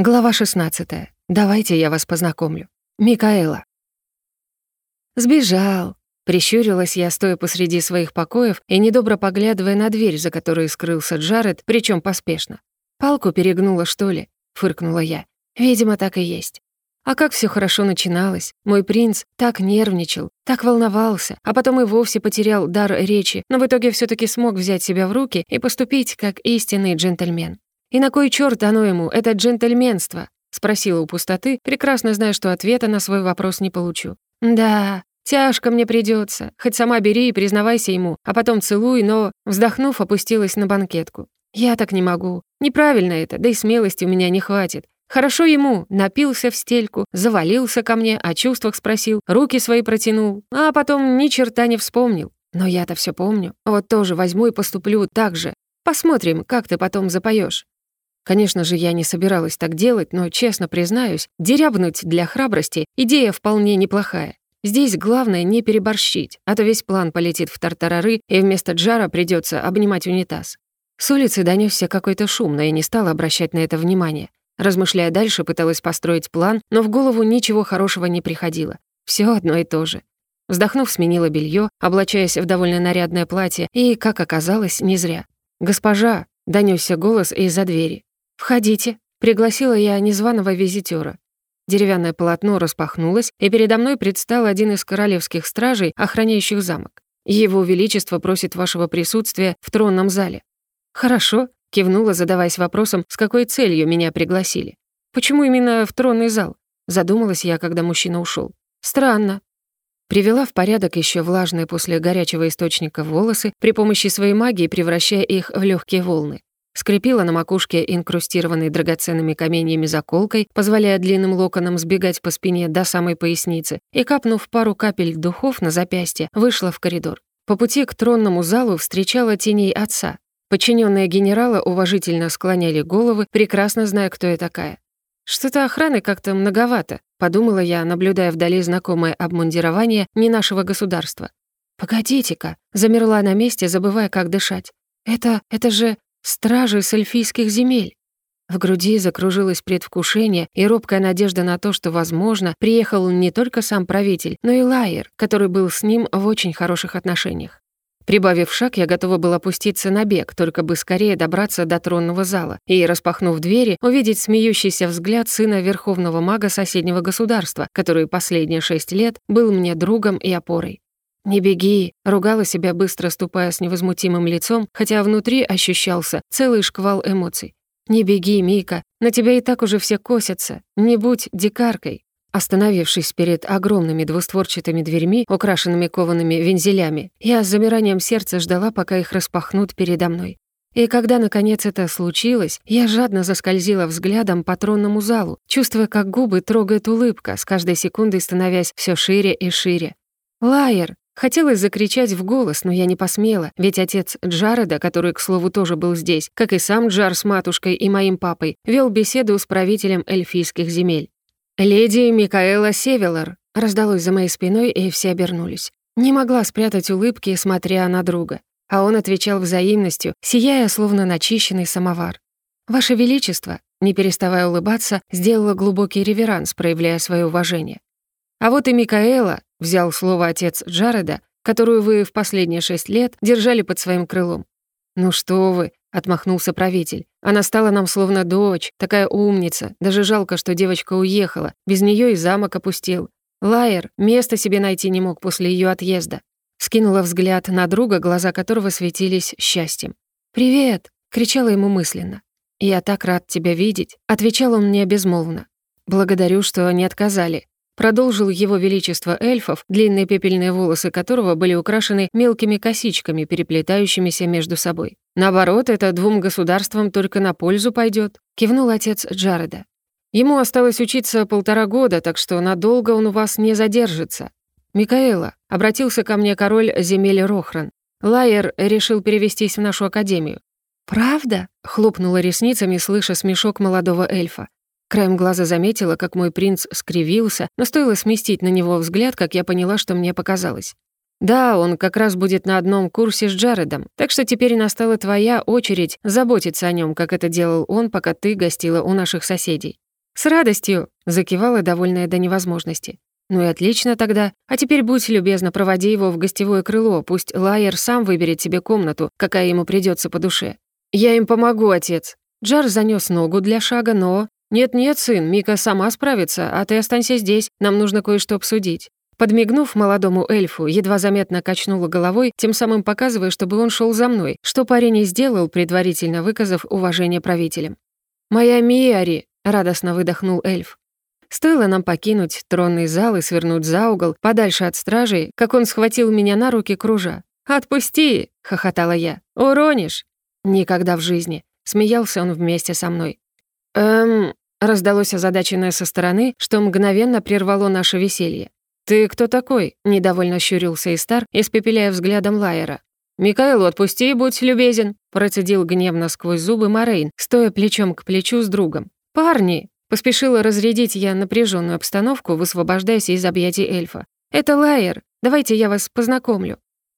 Глава 16. Давайте я вас познакомлю. Микаэла. Сбежал. Прищурилась я, стоя посреди своих покоев и недобро поглядывая на дверь, за которой скрылся Джаред, причем поспешно. «Палку перегнула, что ли?» — фыркнула я. «Видимо, так и есть». А как все хорошо начиналось. Мой принц так нервничал, так волновался, а потом и вовсе потерял дар речи, но в итоге все таки смог взять себя в руки и поступить как истинный джентльмен. «И на кой черт оно ему, это джентльменство?» — спросила у пустоты, прекрасно зная, что ответа на свой вопрос не получу. «Да, тяжко мне придется. Хоть сама бери и признавайся ему, а потом целуй, но...» Вздохнув, опустилась на банкетку. «Я так не могу. Неправильно это, да и смелости у меня не хватит. Хорошо ему, напился в стельку, завалился ко мне, о чувствах спросил, руки свои протянул, а потом ни черта не вспомнил. Но я-то все помню. Вот тоже возьму и поступлю так же. Посмотрим, как ты потом запоешь. Конечно же, я не собиралась так делать, но, честно признаюсь, дерябнуть для храбрости — идея вполне неплохая. Здесь главное не переборщить, а то весь план полетит в тартарары, и вместо джара придется обнимать унитаз. С улицы донесся какой-то шум, но я не стала обращать на это внимание. Размышляя дальше, пыталась построить план, но в голову ничего хорошего не приходило. Все одно и то же. Вздохнув, сменила белье, облачаясь в довольно нарядное платье, и, как оказалось, не зря. «Госпожа!» — донесся голос из-за двери. «Входите», — пригласила я незваного визитера. Деревянное полотно распахнулось, и передо мной предстал один из королевских стражей, охраняющих замок. Его Величество просит вашего присутствия в тронном зале. «Хорошо», — кивнула, задаваясь вопросом, с какой целью меня пригласили. «Почему именно в тронный зал?» Задумалась я, когда мужчина ушел. «Странно». Привела в порядок еще влажные после горячего источника волосы при помощи своей магии, превращая их в легкие волны скрепила на макушке инкрустированной драгоценными каменьями заколкой, позволяя длинным локонам сбегать по спине до самой поясницы, и, капнув пару капель духов на запястье, вышла в коридор. По пути к тронному залу встречала теней отца. Подчиненные генерала уважительно склоняли головы, прекрасно зная, кто я такая. «Что-то охраны как-то многовато», — подумала я, наблюдая вдали знакомое обмундирование не нашего государства. «Погодите-ка», — замерла на месте, забывая, как дышать. «Это... это же Стражи с эльфийских земель. В груди закружилось предвкушение и робкая надежда на то, что, возможно, приехал не только сам правитель, но и Лайер, который был с ним в очень хороших отношениях. Прибавив шаг, я готова была опуститься на бег, только бы скорее добраться до тронного зала и, распахнув двери, увидеть смеющийся взгляд сына верховного мага соседнего государства, который последние шесть лет был мне другом и опорой. «Не беги!» — ругала себя, быстро ступая с невозмутимым лицом, хотя внутри ощущался целый шквал эмоций. «Не беги, Мика, на тебя и так уже все косятся. Не будь дикаркой!» Остановившись перед огромными двустворчатыми дверьми, украшенными коваными вензелями, я с замиранием сердца ждала, пока их распахнут передо мной. И когда, наконец, это случилось, я жадно заскользила взглядом по тронному залу, чувствуя, как губы трогает улыбка, с каждой секундой становясь все шире и шире. «Лайер!» Хотелось закричать в голос, но я не посмела, ведь отец Джареда, который, к слову, тоже был здесь, как и сам Джар с матушкой и моим папой, вел беседу с правителем эльфийских земель. «Леди Микаэла Севелор», раздалось за моей спиной, и все обернулись. Не могла спрятать улыбки, смотря на друга. А он отвечал взаимностью, сияя, словно начищенный самовар. «Ваше Величество», не переставая улыбаться, сделала глубокий реверанс, проявляя свое уважение. А вот и Микаэла, взял слово отец Джареда, которую вы в последние шесть лет держали под своим крылом. «Ну что вы», — отмахнулся правитель. «Она стала нам словно дочь, такая умница. Даже жалко, что девочка уехала. Без нее и замок опустил. Лайер места себе найти не мог после ее отъезда». Скинула взгляд на друга, глаза которого светились счастьем. «Привет!» — кричала ему мысленно. «Я так рад тебя видеть», — отвечал он мне безмолвно. «Благодарю, что не отказали. Продолжил его величество эльфов, длинные пепельные волосы которого были украшены мелкими косичками, переплетающимися между собой. «Наоборот, это двум государствам только на пользу пойдет, кивнул отец Джареда. «Ему осталось учиться полтора года, так что надолго он у вас не задержится». «Микаэла», — обратился ко мне король земель Рохран. Лайер решил перевестись в нашу академию. «Правда?» — хлопнула ресницами, слыша смешок молодого эльфа. Краем глаза заметила, как мой принц скривился, но стоило сместить на него взгляд, как я поняла, что мне показалось. «Да, он как раз будет на одном курсе с Джаредом, так что теперь настала твоя очередь заботиться о нем, как это делал он, пока ты гостила у наших соседей. «С радостью!» — закивала, довольная до невозможности. «Ну и отлично тогда. А теперь будь любезна, проводи его в гостевое крыло, пусть Лайер сам выберет себе комнату, какая ему придется по душе». «Я им помогу, отец». Джар занёс ногу для шага, но... «Нет-нет, сын, Мика сама справится, а ты останься здесь, нам нужно кое-что обсудить». Подмигнув молодому эльфу, едва заметно качнула головой, тем самым показывая, чтобы он шел за мной, что парень и сделал, предварительно выказав уважение правителям. «Моя Миари!» — радостно выдохнул эльф. Стоило нам покинуть тронный зал и свернуть за угол, подальше от стражей, как он схватил меня на руки, кружа. «Отпусти!» — хохотала я. «Уронишь!» «Никогда в жизни!» — смеялся он вместе со мной. «Эм...» — раздалось озадаченное со стороны, что мгновенно прервало наше веселье. «Ты кто такой?» — недовольно щурился Истар, испепеляя взглядом Лайера. «Микаэл, отпусти, будь любезен», — процедил гневно сквозь зубы Морейн, стоя плечом к плечу с другом. «Парни!» Поспешила разрядить я напряженную обстановку, высвобождаясь из объятий эльфа. «Это Лайер. Давайте я вас познакомлю».